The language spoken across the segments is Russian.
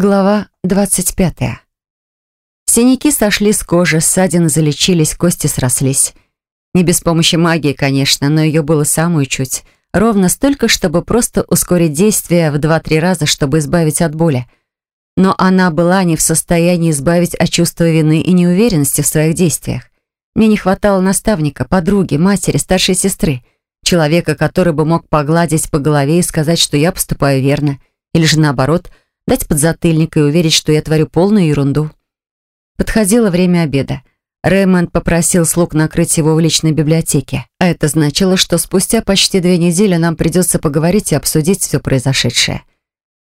Глава 25. Синяки сошли с кожи, ссадины залечились, кости срослись. Не без помощи магии, конечно, но ее было самую чуть. Ровно столько, чтобы просто ускорить действие в два-три раза, чтобы избавить от боли. Но она была не в состоянии избавить от чувства вины и неуверенности в своих действиях. Мне не хватало наставника, подруги, матери, старшей сестры, человека, который бы мог погладить по голове и сказать, что я поступаю верно, или же наоборот – дать подзатыльник и уверить, что я творю полную ерунду. Подходило время обеда. Рэймонд попросил слуг накрыть его в личной библиотеке. А это значило, что спустя почти две недели нам придется поговорить и обсудить все произошедшее.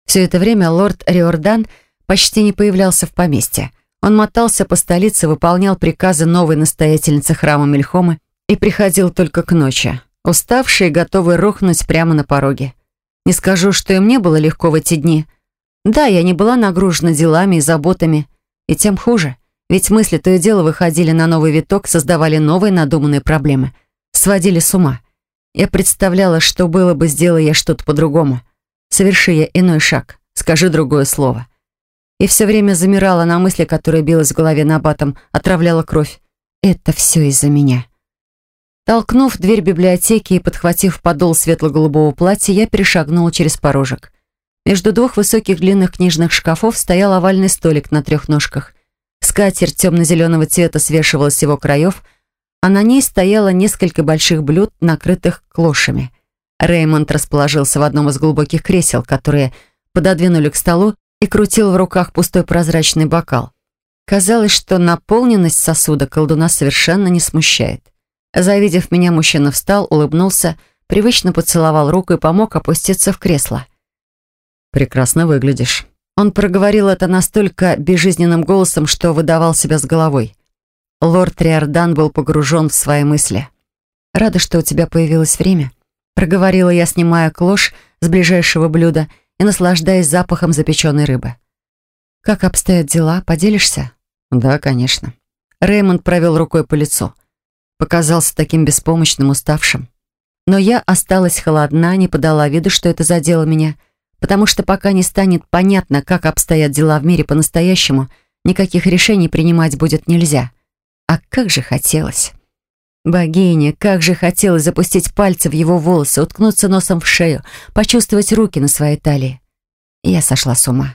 Все это время лорд Риордан почти не появлялся в поместье. Он мотался по столице, выполнял приказы новой настоятельницы храма Мельхомы и приходил только к ночи, уставший и готовый рухнуть прямо на пороге. Не скажу, что и мне было легко в эти дни — да, я не была нагружена делами и заботами, и тем хуже, ведь мысли то и дело выходили на новый виток, создавали новые надуманные проблемы, сводили с ума. Я представляла, что было бы, сделая я что-то по-другому. Соверши я иной шаг, скажи другое слово. И все время замирала на мысли, которая билась в голове набатом, отравляла кровь. Это все из-за меня. Толкнув дверь библиотеки и подхватив подол светло-голубого платья, я перешагнула через порожек. Между двух высоких длинных книжных шкафов стоял овальный столик на трех ножках. Скатерть темно-зеленого цвета свешивалась с его краев, а на ней стояло несколько больших блюд, накрытых клошами. Реймонд расположился в одном из глубоких кресел, которые пододвинули к столу и крутил в руках пустой прозрачный бокал. Казалось, что наполненность сосуда колдуна совершенно не смущает. Завидев меня, мужчина встал, улыбнулся, привычно поцеловал руку и помог опуститься в кресло. «Прекрасно выглядишь». Он проговорил это настолько безжизненным голосом, что выдавал себя с головой. Лорд Триордан был погружен в свои мысли. «Рада, что у тебя появилось время», — проговорила я, снимая клош с ближайшего блюда и наслаждаясь запахом запеченной рыбы. «Как обстоят дела? Поделишься?» «Да, конечно». Реймонд провел рукой по лицу. Показался таким беспомощным, уставшим. Но я осталась холодна, не подала виду, что это задело меня — потому что пока не станет понятно, как обстоят дела в мире по-настоящему, никаких решений принимать будет нельзя. А как же хотелось. Богиня, как же хотелось запустить пальцы в его волосы, уткнуться носом в шею, почувствовать руки на своей талии. я сошла с ума.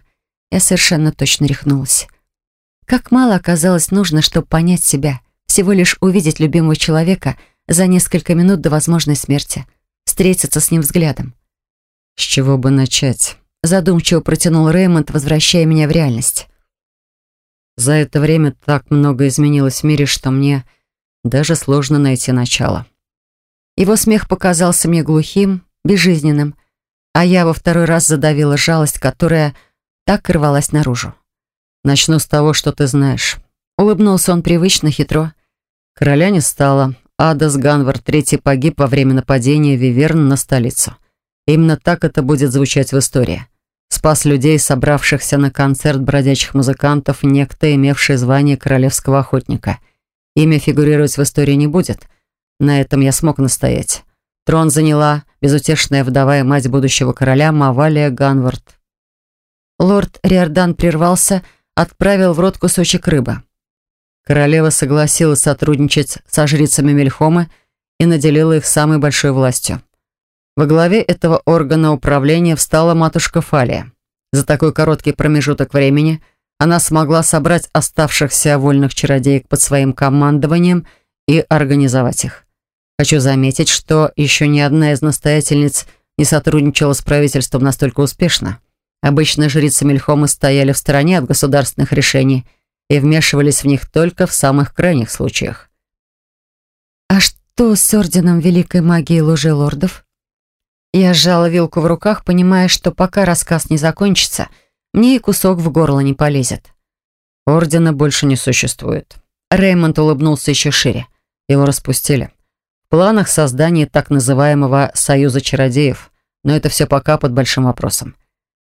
Я совершенно точно рехнулась. Как мало оказалось нужно, чтобы понять себя, всего лишь увидеть любимого человека за несколько минут до возможной смерти, встретиться с ним взглядом. «С чего бы начать?» Задумчиво протянул Реймонд, возвращая меня в реальность. За это время так много изменилось в мире, что мне даже сложно найти начало. Его смех показался мне глухим, безжизненным, а я во второй раз задавила жалость, которая так и рвалась наружу. «Начну с того, что ты знаешь». Улыбнулся он привычно, хитро. Короля не стало. Адас Ганвар третий погиб во время нападения Виверн на столицу. Именно так это будет звучать в истории. Спас людей, собравшихся на концерт бродячих музыкантов, некто, имевший звание королевского охотника. Имя фигурировать в истории не будет. На этом я смог настоять. Трон заняла безутешная вдова и мать будущего короля Мавалия Ганвард. Лорд Риордан прервался, отправил в рот кусочек рыбы. Королева согласилась сотрудничать со жрицами Мельхомы и наделила их самой большой властью. Во главе этого органа управления встала матушка Фалия. За такой короткий промежуток времени она смогла собрать оставшихся вольных чародеек под своим командованием и организовать их. Хочу заметить, что еще ни одна из настоятельниц не сотрудничала с правительством настолько успешно. Обычно жрицы Мельхомы стояли в стороне от государственных решений и вмешивались в них только в самых крайних случаях. «А что с Орденом Великой Магии Лужи Лордов?» Я сжала вилку в руках, понимая, что пока рассказ не закончится, мне и кусок в горло не полезет. Ордена больше не существует. Реймонд улыбнулся еще шире. Его распустили. В планах создания так называемого «Союза чародеев», но это все пока под большим вопросом.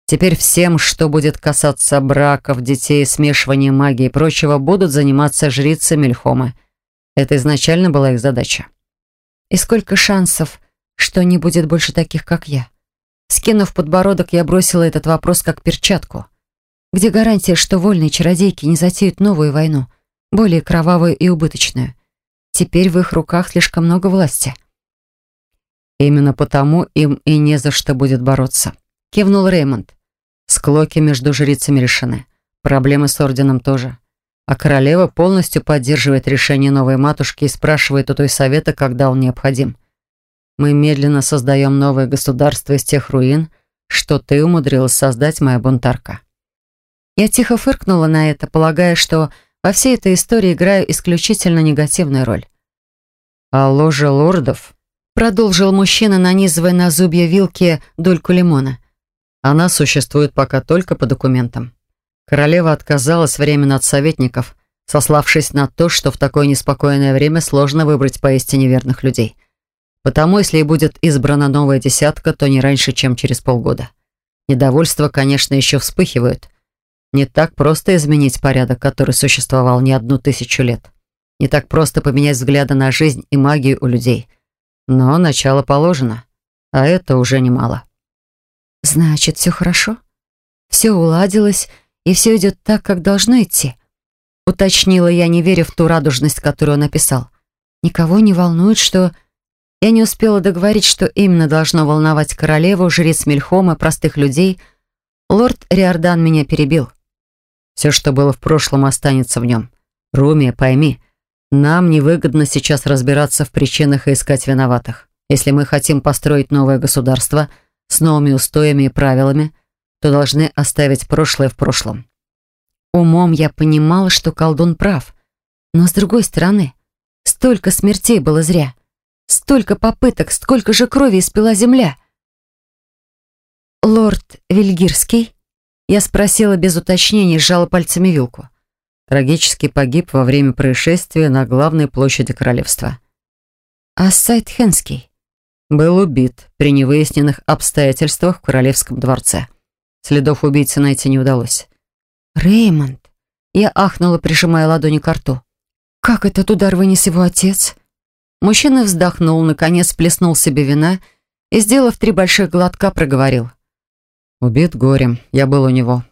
Теперь всем, что будет касаться браков, детей, смешивания магии и прочего, будут заниматься жрицы Мельхомы. Это изначально была их задача. И сколько шансов, что не будет больше таких, как я. Скинув подбородок, я бросила этот вопрос как перчатку. Где гарантия, что вольные чародейки не затеют новую войну, более кровавую и убыточную? Теперь в их руках слишком много власти. Именно потому им и не за что будет бороться. Кивнул Реймонд. Склоки между жрицами решены. Проблемы с орденом тоже. А королева полностью поддерживает решение новой матушки и спрашивает у той совета, когда он необходим. Мы медленно создаем новое государство из тех руин, что ты умудрилась создать, моя бунтарка. Я тихо фыркнула на это, полагая, что во всей этой истории играю исключительно негативную роль. А ложа лордов, продолжил мужчина, нанизывая на зубья вилки дольку лимона. Она существует пока только по документам. Королева отказалась временно от советников, сославшись на то, что в такое неспокойное время сложно выбрать поистине верных людей. Потому, если и будет избрана новая десятка, то не раньше, чем через полгода. Недовольство, конечно, еще вспыхивают. Не так просто изменить порядок, который существовал не одну тысячу лет. Не так просто поменять взгляды на жизнь и магию у людей. Но начало положено, а это уже немало. «Значит, все хорошо? Все уладилось, и все идет так, как должно идти?» Уточнила я, не веря в ту радужность, которую он написал. «Никого не волнует, что...» Я не успела договорить, что именно должно волновать королеву, жриц Мельхома, простых людей. Лорд Риордан меня перебил. «Все, что было в прошлом, останется в нем. Румия, пойми, нам невыгодно сейчас разбираться в причинах и искать виноватых. Если мы хотим построить новое государство — с новыми устоями и правилами, то должны оставить прошлое в прошлом. Умом я понимала, что колдун прав. Но с другой стороны, столько смертей было зря. Столько попыток, сколько же крови испила земля. «Лорд Вильгирский?» Я спросила без уточнений, сжала пальцами вилку. Трагически погиб во время происшествия на главной площади королевства. «А Сайтхенский?» был убит при невыясненных обстоятельствах в Королевском дворце. Следов убийцы найти не удалось. «Реймонд!» Я ахнула, прижимая ладони к рту. «Как этот удар вынес его отец?» Мужчина вздохнул, наконец плеснул себе вина и, сделав три больших глотка, проговорил. «Убит горем. Я был у него.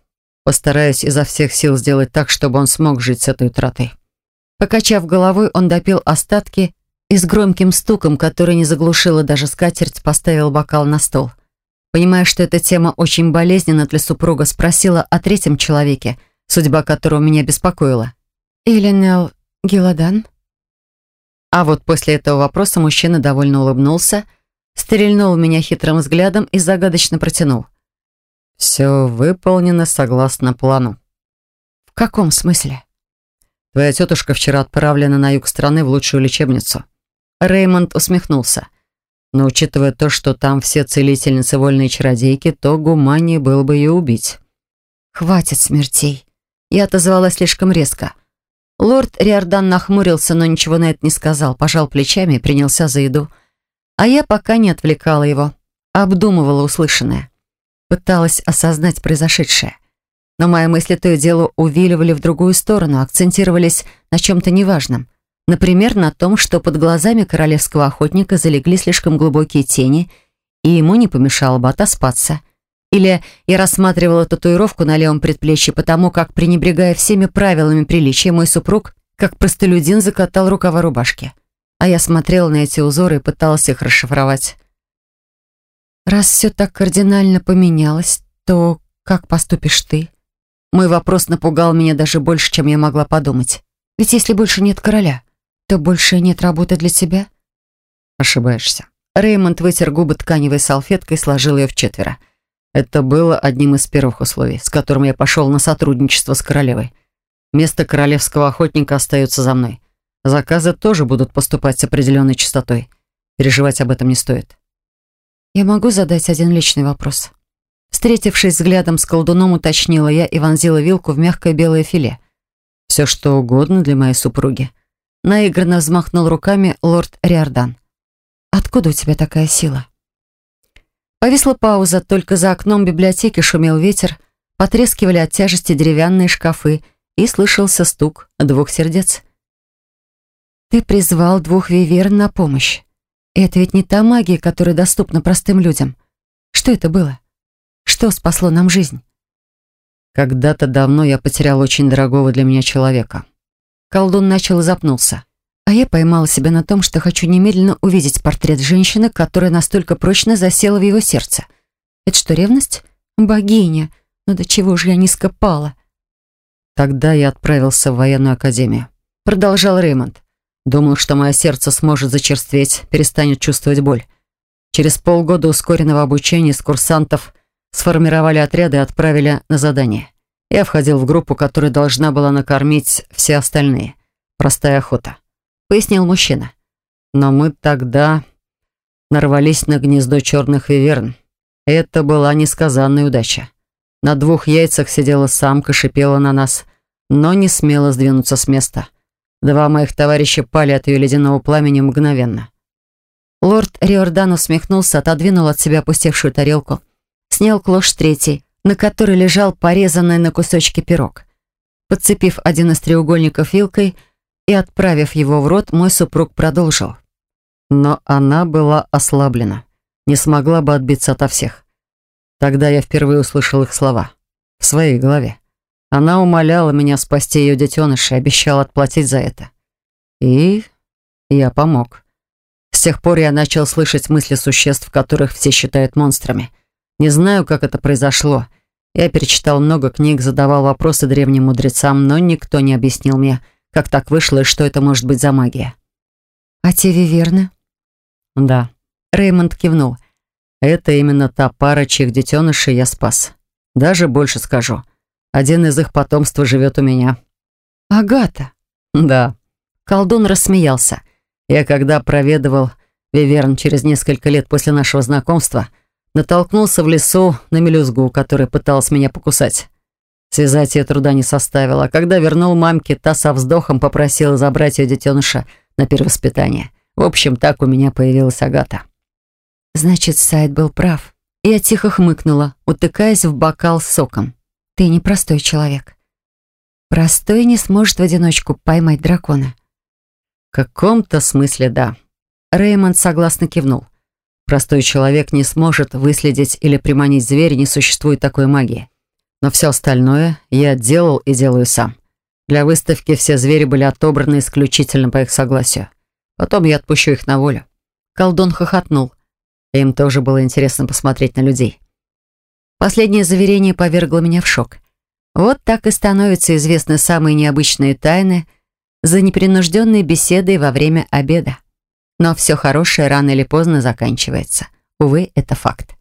Постараюсь изо всех сил сделать так, чтобы он смог жить с этой утратой». Покачав головой, он допил остатки и с громким стуком, который не заглушила даже скатерть, поставил бокал на стол. Понимая, что эта тема очень болезненна для супруга, спросила о третьем человеке, судьба которого меня беспокоила. «Эленел Геладан?» А вот после этого вопроса мужчина довольно улыбнулся, стрельнул меня хитрым взглядом и загадочно протянул. «Все выполнено согласно плану». «В каком смысле?» «Твоя тетушка вчера отправлена на юг страны в лучшую лечебницу. Реймонд усмехнулся. Но учитывая то, что там все целительницы вольные чародейки, то гуманнее было бы ее убить. «Хватит смертей!» Я отозвалась слишком резко. Лорд Риордан нахмурился, но ничего на это не сказал, пожал плечами и принялся за еду. А я пока не отвлекала его, обдумывала услышанное. Пыталась осознать произошедшее. Но мои мысли то и дело увиливали в другую сторону, акцентировались на чем-то неважном. Например, на том, что под глазами королевского охотника залегли слишком глубокие тени, и ему не помешало бы отоспаться. Или я рассматривала татуировку на левом предплечье, потому как, пренебрегая всеми правилами приличия, мой супруг, как простолюдин, закатал рукава рубашки. А я смотрела на эти узоры и пыталась их расшифровать. «Раз все так кардинально поменялось, то как поступишь ты?» Мой вопрос напугал меня даже больше, чем я могла подумать. Ведь если больше нет короля, то больше нет работы для тебя?» «Ошибаешься». Реймонд вытер губы тканевой салфеткой и сложил ее в четверо. Это было одним из первых условий, с которым я пошел на сотрудничество с королевой. Место королевского охотника остается за мной. Заказы тоже будут поступать с определенной частотой. Переживать об этом не стоит. Я могу задать один личный вопрос? Встретившись взглядом с колдуном, уточнила я и вонзила вилку в мягкое белое филе. Все, что угодно для моей супруги. Наигранно взмахнул руками лорд Риордан. «Откуда у тебя такая сила?» Повисла пауза, только за окном библиотеки шумел ветер, потрескивали от тяжести деревянные шкафы и слышался стук двух сердец. «Ты призвал двух виверн на помощь. Это ведь не та магия, которая доступна простым людям. Что это было? Что спасло нам жизнь?» Когда-то давно я потерял очень дорогого для меня человека. Колдун начал и запнулся. Я поймала себя на том, что хочу немедленно увидеть портрет женщины, которая настолько прочно засела в его сердце. Это что, ревность? Богиня! Ну до чего же я низко пала? Тогда я отправился в военную академию. Продолжал Реймонд. Думал, что мое сердце сможет зачерстветь, перестанет чувствовать боль. Через полгода ускоренного обучения с курсантов сформировали отряды и отправили на задание. Я входил в группу, которая должна была накормить все остальные. Простая охота пояснил мужчина. Но мы тогда нарвались на гнездо черных виверн. Это была несказанная удача. На двух яйцах сидела самка, шипела на нас, но не смела сдвинуться с места. Два моих товарища пали от ее ледяного пламени мгновенно. Лорд Риордан усмехнулся, отодвинул от себя опустевшую тарелку, снял клош с третьей, на которой лежал порезанный на кусочки пирог. Подцепив один из треугольников вилкой, и, отправив его в рот, мой супруг продолжил. Но она была ослаблена, не смогла бы отбиться ото всех. Тогда я впервые услышал их слова. В своей голове. Она умоляла меня спасти ее детеныша и обещала отплатить за это. И я помог. С тех пор я начал слышать мысли существ, которых все считают монстрами. Не знаю, как это произошло. Я перечитал много книг, задавал вопросы древним мудрецам, но никто не объяснил мне, как так вышло и что это может быть за магия. А те виверны? Да. Реймонд кивнул. Это именно та пара, чьих детенышей я спас. Даже больше скажу. Один из их потомства живет у меня. Агата? Да. Колдун рассмеялся. Я когда проведывал Виверн через несколько лет после нашего знакомства, натолкнулся в лесу на мелюзгу, которая пыталась меня покусать. Связать ее труда не составило. Когда вернул мамке, та со вздохом попросила забрать ее детеныша на перевоспитание. В общем, так у меня появилась Агата. Значит, Сайд был прав. Я тихо хмыкнула, утыкаясь в бокал с соком. Ты непростой человек. Простой не сможет в одиночку поймать дракона. В каком-то смысле да. Реймонд согласно кивнул. Простой человек не сможет выследить или приманить зверя, не существует такой магии. Но все остальное я делал и делаю сам. Для выставки все звери были отобраны исключительно по их согласию. Потом я отпущу их на волю. Колдун хохотнул. Им тоже было интересно посмотреть на людей. Последнее заверение повергло меня в шок. Вот так и становятся известны самые необычные тайны за непринужденные беседы во время обеда. Но все хорошее рано или поздно заканчивается. Увы, это факт.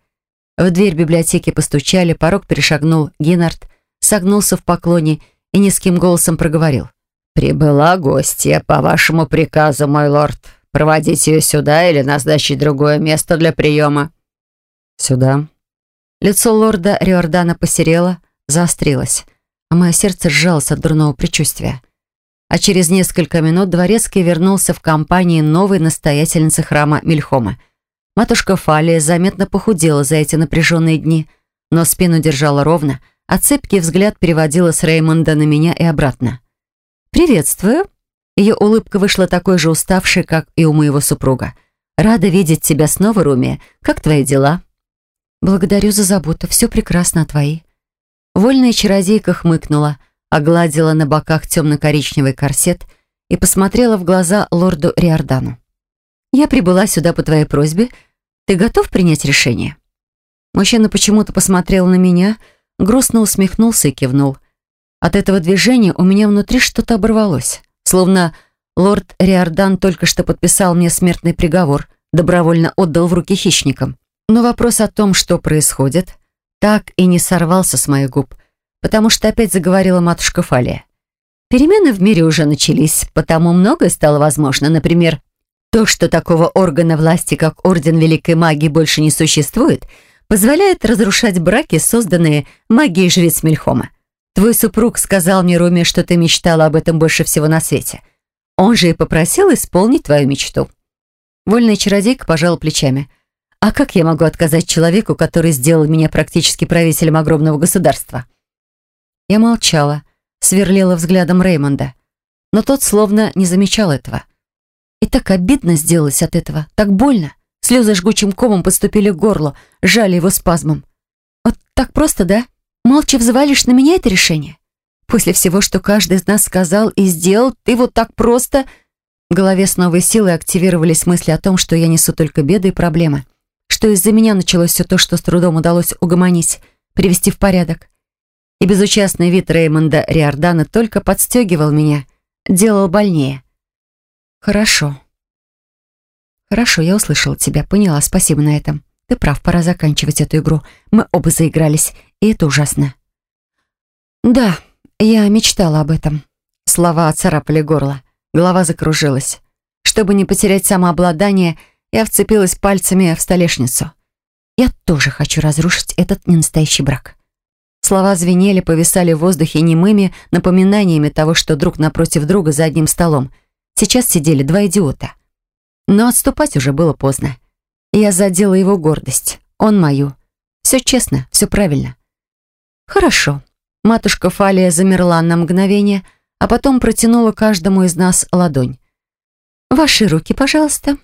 В дверь библиотеки постучали, порог перешагнул Гиннард, согнулся в поклоне и низким голосом проговорил. «Прибыла гостья, по вашему приказу, мой лорд. Проводить ее сюда или назначить другое место для приема?» «Сюда». Лицо лорда Риордана посерело, заострилось, а мое сердце сжалось от дурного предчувствия. А через несколько минут дворецкий вернулся в компании новой настоятельницы храма Мельхома — Матушка Фалия заметно похудела за эти напряженные дни, но спину держала ровно, а цепкий взгляд переводила с Реймонда на меня и обратно. «Приветствую». Ее улыбка вышла такой же уставшей, как и у моего супруга. «Рада видеть тебя снова, Руми. Как твои дела?» «Благодарю за заботу. Все прекрасно, твои?» Вольная чародейка хмыкнула, огладила на боках темно-коричневый корсет и посмотрела в глаза лорду Риордану. Я прибыла сюда по твоей просьбе. Ты готов принять решение?» Мужчина почему-то посмотрел на меня, грустно усмехнулся и кивнул. От этого движения у меня внутри что-то оборвалось. Словно лорд Риордан только что подписал мне смертный приговор, добровольно отдал в руки хищникам. Но вопрос о том, что происходит, так и не сорвался с моих губ, потому что опять заговорила матушка Фалия. Перемены в мире уже начались, потому многое стало возможно. Например, то, что такого органа власти, как Орден Великой Магии, больше не существует, позволяет разрушать браки, созданные магией жриц Мельхома. Твой супруг сказал мне, Руми, что ты мечтала об этом больше всего на свете. Он же и попросил исполнить твою мечту. Вольная чародейка пожала плечами. А как я могу отказать человеку, который сделал меня практически правителем огромного государства? Я молчала, сверлила взглядом Реймонда. Но тот словно не замечал этого. И так обидно сделалось от этого, так больно. Слезы жгучим комом подступили к горлу, сжали его спазмом. Вот так просто, да? молча взвалишь на меня это решение? После всего, что каждый из нас сказал и сделал, ты вот так просто...» В голове с новой силой активировались мысли о том, что я несу только беды и проблемы, что из-за меня началось все то, что с трудом удалось угомонить, привести в порядок. И безучастный вид Реймонда Риордана только подстегивал меня, делал больнее. «Хорошо. Хорошо, я услышала тебя, поняла, спасибо на этом. Ты прав, пора заканчивать эту игру. Мы оба заигрались, и это ужасно». «Да, я мечтала об этом». Слова оцарапали горло. Голова закружилась. Чтобы не потерять самообладание, я вцепилась пальцами в столешницу. Я тоже хочу разрушить этот ненастоящий брак. Слова звенели, повисали в воздухе немыми напоминаниями того, что друг напротив друга за одним столом. Сейчас сидели два идиота. Но отступать уже было поздно. Я задела его гордость. Он мою. Все честно, все правильно. Хорошо. Матушка Фалия замерла на мгновение, а потом протянула каждому из нас ладонь. «Ваши руки, пожалуйста».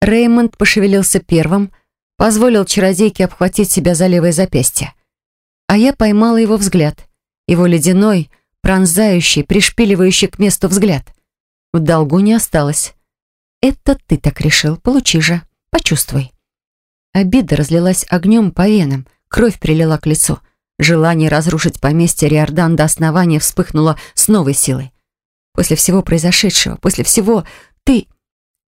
Реймонд пошевелился первым, позволил чародейке обхватить себя за левое запястье. А я поймала его взгляд, его ледяной, пронзающий, пришпиливающий к месту взгляд. В долгу не осталось. «Это ты так решил, получи же, почувствуй». Обида разлилась огнем по венам, кровь прилила к лицу — Желание разрушить поместье Риордан до основания вспыхнуло с новой силой. После всего произошедшего, после всего ты...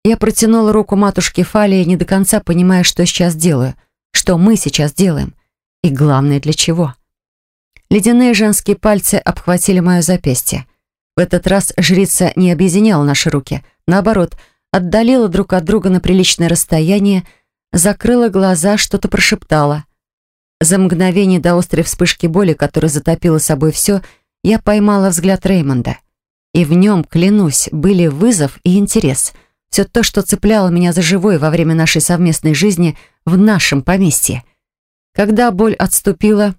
Я протянула руку матушке Фалии, не до конца понимая, что сейчас делаю, что мы сейчас делаем, и главное, для чего. Ледяные женские пальцы обхватили мое запястье. В этот раз жрица не объединяла наши руки, наоборот, отдалила друг от друга на приличное расстояние, закрыла глаза, что-то прошептала — за мгновение до острой вспышки боли, которая затопила собой все, я поймала взгляд Реймонда. И в нем, клянусь, были вызов и интерес. Все то, что цепляло меня за живое во время нашей совместной жизни в нашем поместье. Когда боль отступила,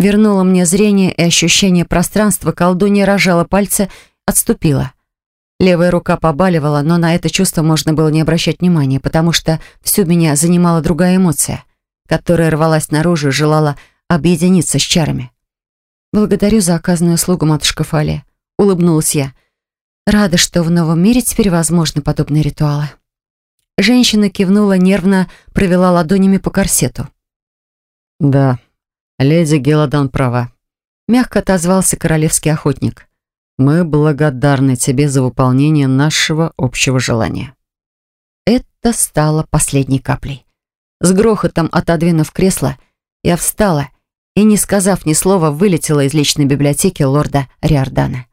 вернула мне зрение и ощущение пространства, колдунья рожала пальцы, отступила. Левая рука побаливала, но на это чувство можно было не обращать внимания, потому что всю меня занимала другая эмоция которая рвалась наружу и желала объединиться с чарами. «Благодарю за оказанную услугу, матушка Фалия», — улыбнулась я. «Рада, что в новом мире теперь возможны подобные ритуалы». Женщина кивнула, нервно провела ладонями по корсету. «Да, леди Геладан права», — мягко отозвался королевский охотник. «Мы благодарны тебе за выполнение нашего общего желания». Это стало последней каплей. С грохотом отодвинув кресло, я встала и, не сказав ни слова, вылетела из личной библиотеки лорда Риордана.